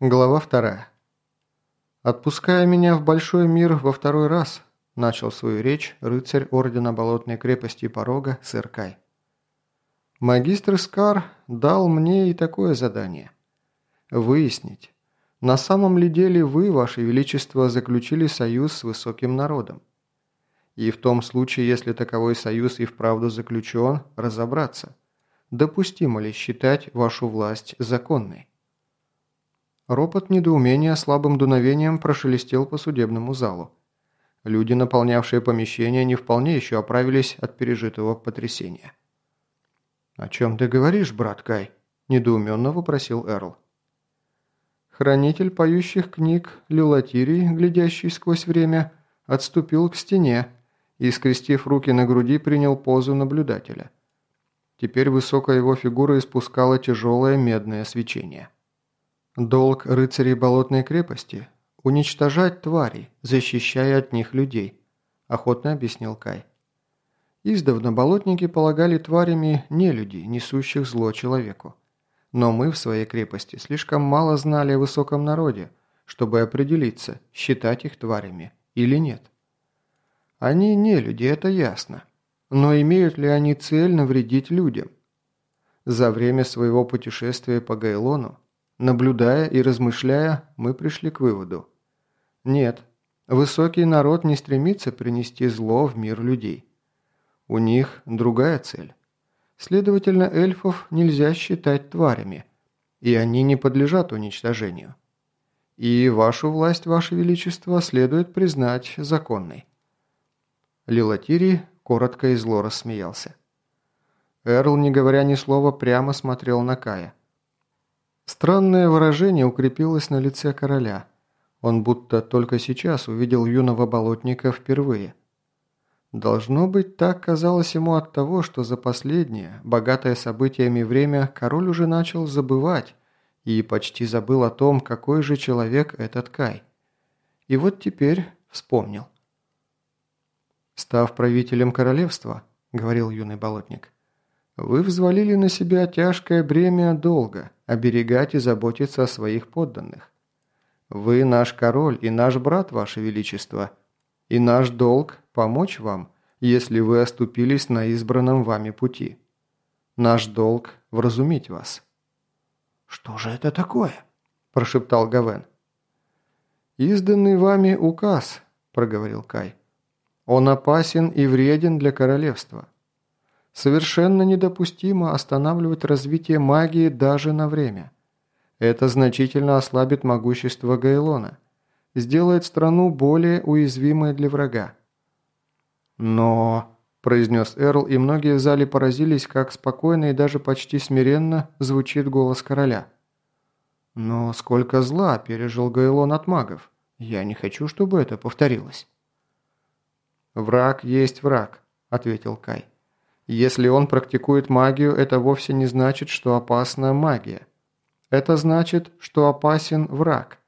Глава вторая. «Отпуская меня в большой мир во второй раз», – начал свою речь рыцарь Ордена Болотной крепости Порога сэр Кай. «Магистр Скар дал мне и такое задание. Выяснить, на самом ли деле вы, Ваше Величество, заключили союз с высоким народом. И в том случае, если таковой союз и вправду заключен, разобраться, допустимо ли считать вашу власть законной». Ропот недоумения слабым дуновением прошелестел по судебному залу. Люди, наполнявшие помещение, не вполне еще оправились от пережитого потрясения. «О чем ты говоришь, брат Кай?» – недоуменно вопросил Эрл. Хранитель поющих книг Люлатирий, глядящий сквозь время, отступил к стене и, скрестив руки на груди, принял позу наблюдателя. Теперь высокая его фигура испускала тяжелое медное свечение. Долг рыцарей Болотной крепости – уничтожать тварей, защищая от них людей, охотно объяснил Кай. Издавна болотники полагали тварями не люди, несущих зло человеку. Но мы в своей крепости слишком мало знали о высоком народе, чтобы определиться, считать их тварями или нет. Они не люди, это ясно. Но имеют ли они цель навредить людям? За время своего путешествия по Гайлону Наблюдая и размышляя, мы пришли к выводу. Нет, высокий народ не стремится принести зло в мир людей. У них другая цель. Следовательно, эльфов нельзя считать тварями, и они не подлежат уничтожению. И вашу власть, ваше величество, следует признать законной. Лилатирий коротко и зло рассмеялся. Эрл, не говоря ни слова, прямо смотрел на Кая. Странное выражение укрепилось на лице короля. Он будто только сейчас увидел юного болотника впервые. Должно быть, так казалось ему от того, что за последнее, богатое событиями время, король уже начал забывать и почти забыл о том, какой же человек этот Кай. И вот теперь вспомнил. «Став правителем королевства», — говорил юный болотник, — «вы взвалили на себя тяжкое бремя долга» оберегать и заботиться о своих подданных. Вы наш король и наш брат, ваше величество, и наш долг – помочь вам, если вы оступились на избранном вами пути. Наш долг – вразумить вас». «Что же это такое?» – прошептал Гавен. «Изданный вами указ», – проговорил Кай. «Он опасен и вреден для королевства. Совершенно недопустимо останавливать развитие магии даже на время. Это значительно ослабит могущество Гайлона, сделает страну более уязвимой для врага. «Но...» – произнес Эрл, и многие в зале поразились, как спокойно и даже почти смиренно звучит голос короля. «Но сколько зла пережил Гайлон от магов. Я не хочу, чтобы это повторилось». «Враг есть враг», – ответил Кай. Если он практикует магию, это вовсе не значит, что опасна магия. Это значит, что опасен враг.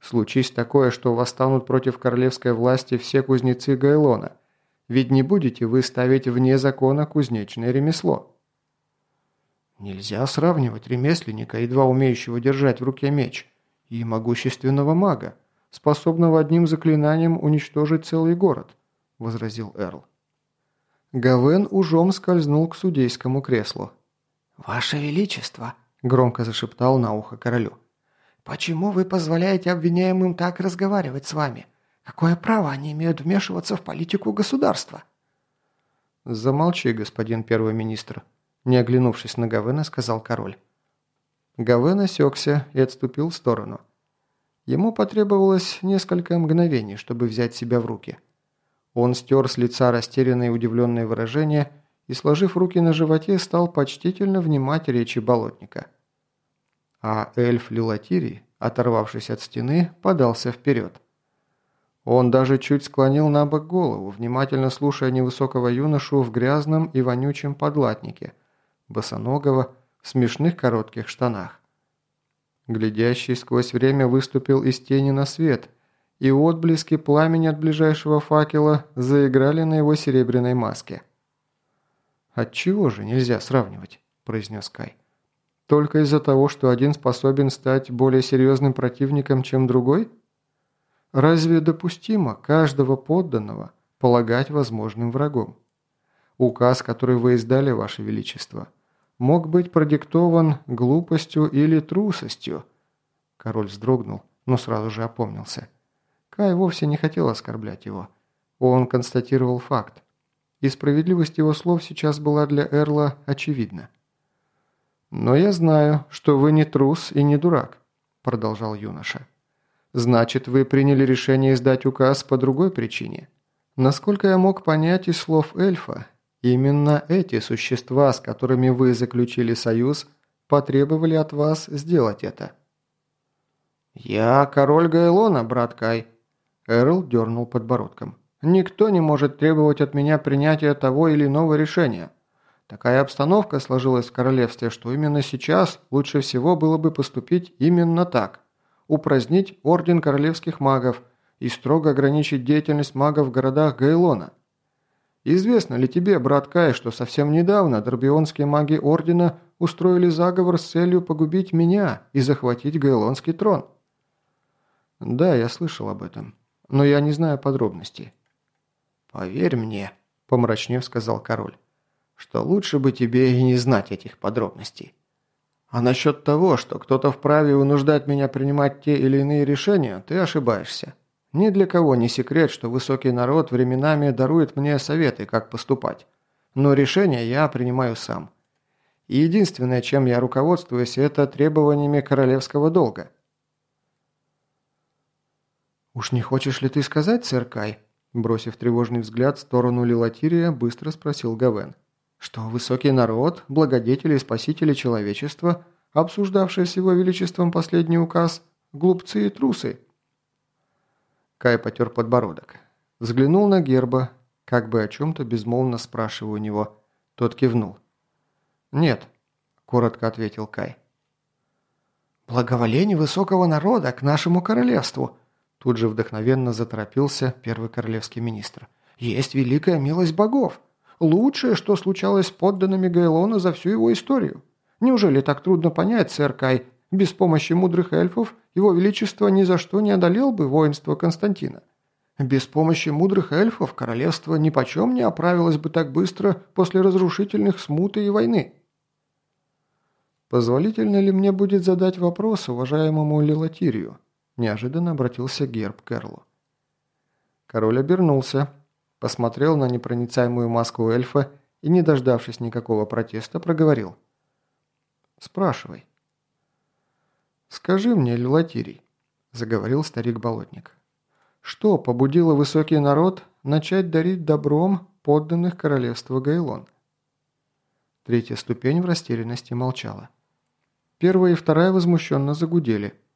Случись такое, что восстанут против королевской власти все кузнецы Гайлона, ведь не будете вы ставить вне закона кузнечное ремесло. Нельзя сравнивать ремесленника, едва умеющего держать в руке меч, и могущественного мага, способного одним заклинанием уничтожить целый город, возразил Эрл. Гавен ужом скользнул к судейскому креслу. «Ваше Величество!» – громко зашептал на ухо королю. «Почему вы позволяете обвиняемым так разговаривать с вами? Какое право они имеют вмешиваться в политику государства?» «Замолчи, господин первый министр», – не оглянувшись на Гавена, сказал король. Гавен осекся и отступил в сторону. Ему потребовалось несколько мгновений, чтобы взять себя в руки – он стер с лица растерянное и удивленное выражение и, сложив руки на животе, стал почтительно внимать речи болотника. А эльф Люлатири, оторвавшись от стены, подался вперед. Он даже чуть склонил на бок голову, внимательно слушая невысокого юношу в грязном и вонючем подлатнике, босоногого, в смешных коротких штанах. Глядящий сквозь время выступил из тени на свет – и отблески пламени от ближайшего факела заиграли на его серебряной маске. «Отчего же нельзя сравнивать?» – произнес Кай. Только из-за того, что один способен стать более серьезным противником, чем другой? Разве допустимо каждого подданного полагать возможным врагом? Указ, который вы издали, Ваше Величество, мог быть продиктован глупостью или трусостью. Король вздрогнул, но сразу же опомнился. Кай вовсе не хотел оскорблять его. Он констатировал факт. И справедливость его слов сейчас была для Эрла очевидна. «Но я знаю, что вы не трус и не дурак», – продолжал юноша. «Значит, вы приняли решение издать указ по другой причине. Насколько я мог понять из слов эльфа, именно эти существа, с которыми вы заключили союз, потребовали от вас сделать это». «Я король Гайлона, брат Кай», – Эрл дернул подбородком. «Никто не может требовать от меня принятия того или иного решения». Такая обстановка сложилась в королевстве, что именно сейчас лучше всего было бы поступить именно так. Упразднить Орден Королевских Магов и строго ограничить деятельность магов в городах Гейлона. Известно ли тебе, брат Кай, что совсем недавно дорбионские маги Ордена устроили заговор с целью погубить меня и захватить Гейлонский трон? Да, я слышал об этом, но я не знаю подробностей. «Поверь мне», – помрачнев сказал король что лучше бы тебе и не знать этих подробностей. А насчет того, что кто-то вправе вынуждать меня принимать те или иные решения, ты ошибаешься. Ни для кого не секрет, что высокий народ временами дарует мне советы, как поступать. Но решения я принимаю сам. И единственное, чем я руководствуюсь, это требованиями королевского долга. «Уж не хочешь ли ты сказать, сэр Кай?» Бросив тревожный взгляд в сторону Лилатирия, быстро спросил Гавен что высокий народ, благодетели и спасители человечества, обсуждавшие с его величеством последний указ, глупцы и трусы. Кай потер подбородок. Взглянул на герба, как бы о чем-то безмолвно спрашивая у него. Тот кивнул. «Нет», – коротко ответил Кай. «Благоволение высокого народа к нашему королевству», – тут же вдохновенно заторопился первый королевский министр. «Есть великая милость богов. Лучшее, что случалось с подданными Гайлона за всю его историю. Неужели так трудно понять, сэр Кай? Без помощи мудрых эльфов его величество ни за что не одолел бы воинство Константина. Без помощи мудрых эльфов королевство ни почем не оправилось бы так быстро после разрушительных смуты и войны. «Позволительно ли мне будет задать вопрос уважаемому Лилатирию?» Неожиданно обратился Герб к Эрлу. Король обернулся, посмотрел на непроницаемую маску эльфа и, не дождавшись никакого протеста, проговорил. «Спрашивай». «Скажи мне, Лилатирий», – заговорил старик-болотник, – «что побудило высокий народ начать дарить добром подданных королевства Гайлон?» Третья ступень в растерянности молчала. Первая и вторая возмущенно загудели –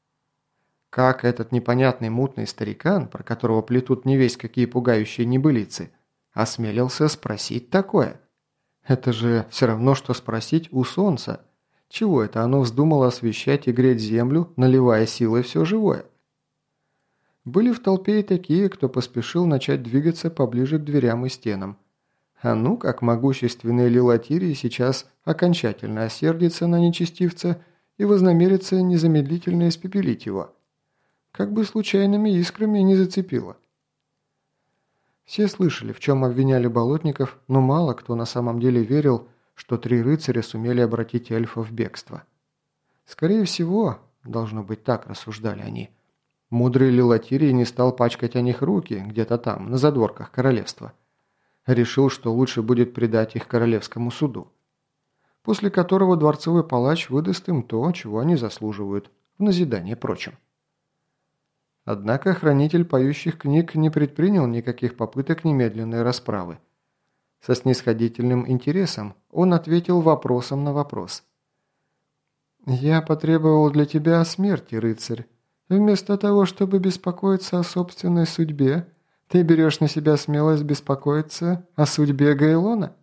как этот непонятный мутный старикан, про которого плетут не весь какие пугающие небылицы, осмелился спросить такое? Это же все равно, что спросить у солнца. Чего это оно вздумало освещать и греть землю, наливая силой все живое? Были в толпе и такие, кто поспешил начать двигаться поближе к дверям и стенам. А ну, как могущественный Лилатирий сейчас окончательно осердится на нечестивца и вознамерится незамедлительно испепелить его как бы случайными искрами не зацепило. Все слышали, в чем обвиняли болотников, но мало кто на самом деле верил, что три рыцаря сумели обратить эльфа в бегство. Скорее всего, должно быть так, рассуждали они, мудрый Лилатирий не стал пачкать о них руки где-то там, на задворках королевства. Решил, что лучше будет предать их королевскому суду, после которого дворцовый палач выдаст им то, чего они заслуживают, в назидание прочим. Однако хранитель поющих книг не предпринял никаких попыток немедленной расправы. Со снисходительным интересом он ответил вопросом на вопрос. «Я потребовал для тебя смерти, рыцарь. Вместо того, чтобы беспокоиться о собственной судьбе, ты берешь на себя смелость беспокоиться о судьбе Гайлона?»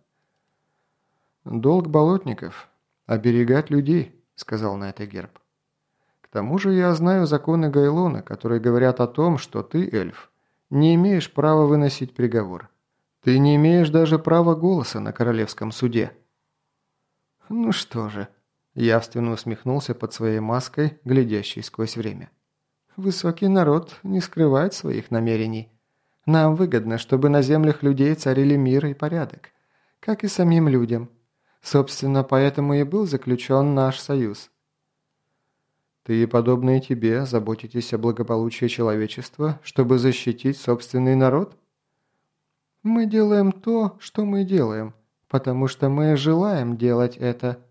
«Долг болотников – оберегать людей», – сказал на это герб тому же я знаю законы Гайлона, которые говорят о том, что ты, эльф, не имеешь права выносить приговор. Ты не имеешь даже права голоса на королевском суде». «Ну что же», Явственно усмехнулся под своей маской, глядящей сквозь время. «Высокий народ не скрывает своих намерений. Нам выгодно, чтобы на землях людей царили мир и порядок, как и самим людям. Собственно, поэтому и был заключен наш союз. Ты и подобные тебе заботитесь о благополучии человечества, чтобы защитить собственный народ? Мы делаем то, что мы делаем, потому что мы желаем делать это.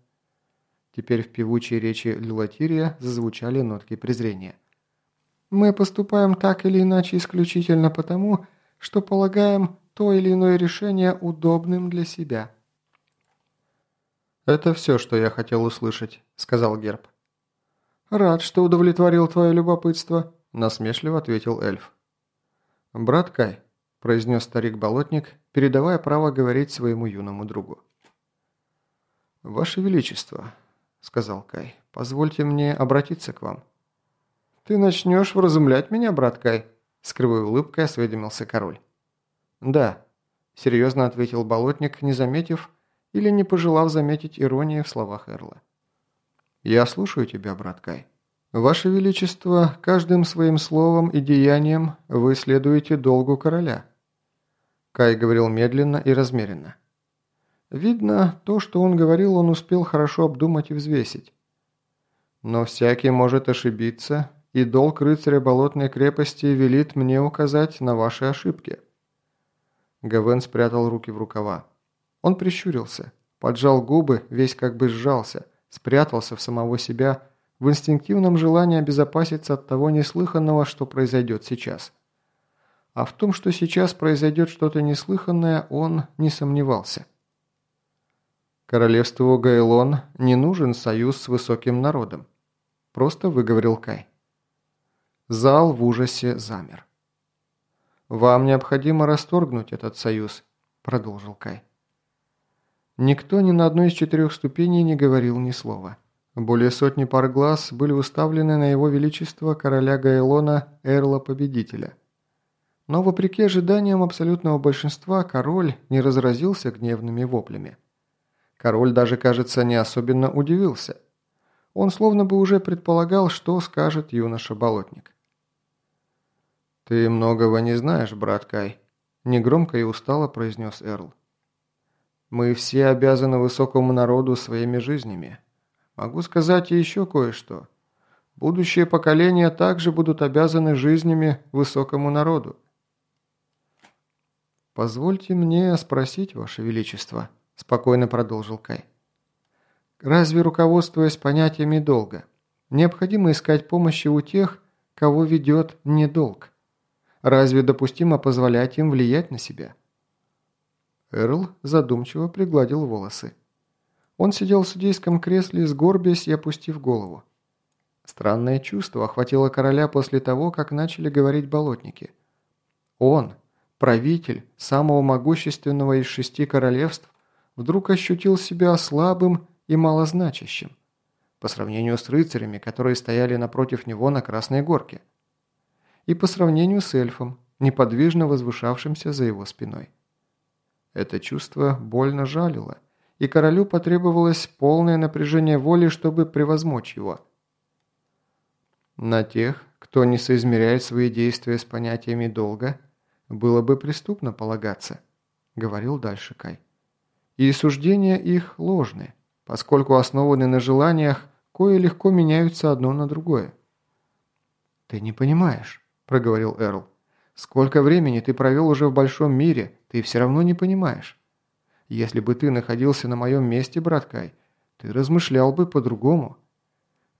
Теперь в певучей речи Люлатирия зазвучали нотки презрения. Мы поступаем так или иначе исключительно потому, что полагаем то или иное решение удобным для себя. «Это все, что я хотел услышать», — сказал Герб. «Рад, что удовлетворил твое любопытство», – насмешливо ответил эльф. «Брат Кай», – произнес старик-болотник, передавая право говорить своему юному другу. «Ваше Величество», – сказал Кай, – «позвольте мне обратиться к вам». «Ты начнешь вразумлять меня, брат Кай?» – с кривой улыбкой осведомился король. «Да», – серьезно ответил болотник, не заметив или не пожелав заметить иронии в словах Эрла. «Я слушаю тебя, брат Кай. Ваше Величество, каждым своим словом и деянием вы следуете долгу короля». Кай говорил медленно и размеренно. Видно, то, что он говорил, он успел хорошо обдумать и взвесить. Но всякий может ошибиться, и долг рыцаря болотной крепости велит мне указать на ваши ошибки. Гавен спрятал руки в рукава. Он прищурился, поджал губы, весь как бы сжался, спрятался в самого себя в инстинктивном желании обезопаситься от того неслыханного, что произойдет сейчас. А в том, что сейчас произойдет что-то неслыханное, он не сомневался. Королевству Гайлон не нужен союз с высоким народом. Просто выговорил Кай. Зал в ужасе замер. «Вам необходимо расторгнуть этот союз», – продолжил Кай. Никто ни на одной из четырех ступеней не говорил ни слова. Более сотни пар глаз были уставлены на его величество короля Гайлона Эрла-победителя. Но вопреки ожиданиям абсолютного большинства, король не разразился гневными воплями. Король даже, кажется, не особенно удивился. Он словно бы уже предполагал, что скажет юноша-болотник. «Ты многого не знаешь, брат Кай», – негромко и устало произнес Эрл. Мы все обязаны высокому народу своими жизнями. Могу сказать еще кое-что. Будущие поколения также будут обязаны жизнями высокому народу. «Позвольте мне спросить, Ваше Величество», – спокойно продолжил Кай. «Разве, руководствуясь понятиями долга, необходимо искать помощи у тех, кого ведет недолг? Разве допустимо позволять им влиять на себя?» Эрл задумчиво пригладил волосы. Он сидел в судейском кресле, сгорбясь и опустив голову. Странное чувство охватило короля после того, как начали говорить болотники. Он, правитель самого могущественного из шести королевств, вдруг ощутил себя слабым и малозначащим по сравнению с рыцарями, которые стояли напротив него на Красной Горке, и по сравнению с эльфом, неподвижно возвышавшимся за его спиной. Это чувство больно жалило, и королю потребовалось полное напряжение воли, чтобы превозмочь его. На тех, кто не соизмеряет свои действия с понятиями долга, было бы преступно полагаться, говорил дальше Кай. И суждения их ложны, поскольку основаны на желаниях, кое легко меняются одно на другое. «Ты не понимаешь», – проговорил Эрл. Сколько времени ты провел уже в большом мире, ты все равно не понимаешь. Если бы ты находился на моем месте, брат Кай, ты размышлял бы по-другому.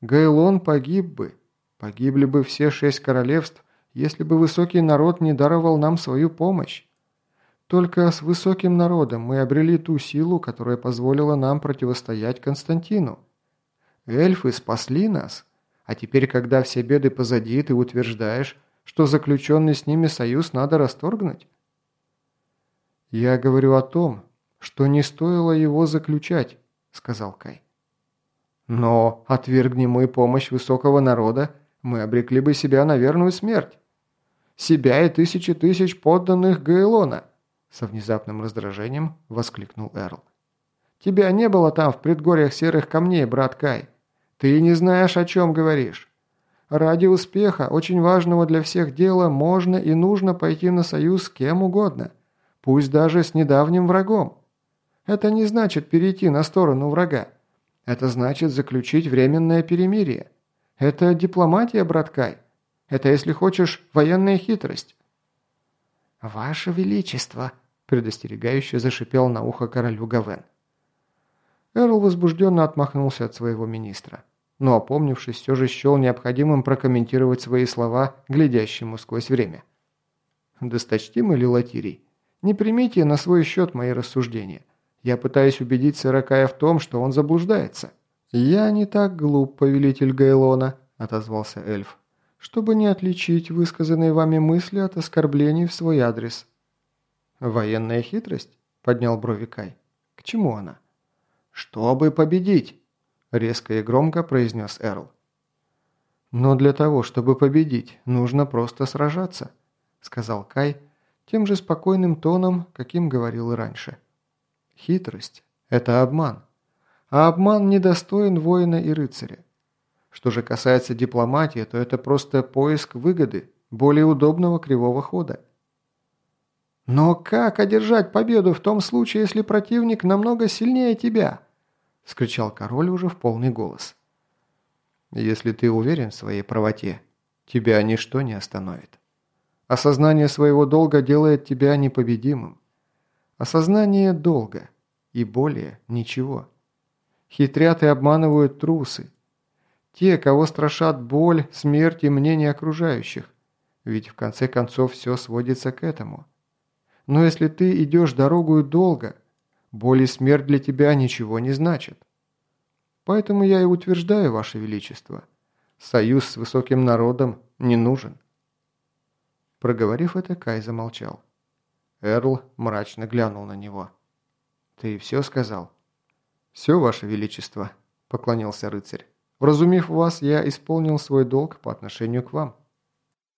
Гайлон погиб бы. Погибли бы все шесть королевств, если бы высокий народ не даровал нам свою помощь. Только с высоким народом мы обрели ту силу, которая позволила нам противостоять Константину. Эльфы спасли нас, а теперь, когда все беды позади, ты утверждаешь, что заключенный с ними союз надо расторгнуть? «Я говорю о том, что не стоило его заключать», — сказал Кай. «Но, отвергни мы помощь высокого народа, мы обрекли бы себя на верную смерть. Себя и тысячи тысяч подданных Гайлона», — со внезапным раздражением воскликнул Эрл. Тебя не было там в предгорьях серых камней, брат Кай. Ты не знаешь, о чем говоришь. Ради успеха, очень важного для всех дела, можно и нужно пойти на союз с кем угодно, пусть даже с недавним врагом. Это не значит перейти на сторону врага. Это значит заключить временное перемирие. Это дипломатия, брат Кай. Это, если хочешь, военная хитрость». «Ваше Величество!» – предостерегающе зашипел на ухо королю Гавен. Эрл возбужденно отмахнулся от своего министра, но, опомнившись, все же счел необходимым прокомментировать свои слова, глядящему сквозь время. «Досточтимый ли Латирий, не примите на свой счет мои рассуждения. Я пытаюсь убедить Сыракая в том, что он заблуждается». «Я не так глуп, повелитель Гайлона», – отозвался эльф, – «чтобы не отличить высказанные вами мысли от оскорблений в свой адрес». «Военная хитрость?» – поднял брови Кай. «К чему она?» «Чтобы победить!» – резко и громко произнес Эрл. «Но для того, чтобы победить, нужно просто сражаться», – сказал Кай тем же спокойным тоном, каким говорил и раньше. «Хитрость – это обман, а обман недостоин воина и рыцаря. Что же касается дипломатии, то это просто поиск выгоды, более удобного кривого хода». «Но как одержать победу в том случае, если противник намного сильнее тебя?» – скричал король уже в полный голос. «Если ты уверен в своей правоте, тебя ничто не остановит. Осознание своего долга делает тебя непобедимым. Осознание долга и более ничего. Хитрят и обманывают трусы. Те, кого страшат боль, смерть и мнение окружающих. Ведь в конце концов все сводится к этому – но если ты идешь дорогу долго, боль и смерть для тебя ничего не значат. Поэтому я и утверждаю, Ваше Величество, союз с высоким народом не нужен». Проговорив это, Кай замолчал. Эрл мрачно глянул на него. «Ты все сказал?» «Все, Ваше Величество», — поклонился рыцарь. «Вразумив вас, я исполнил свой долг по отношению к вам».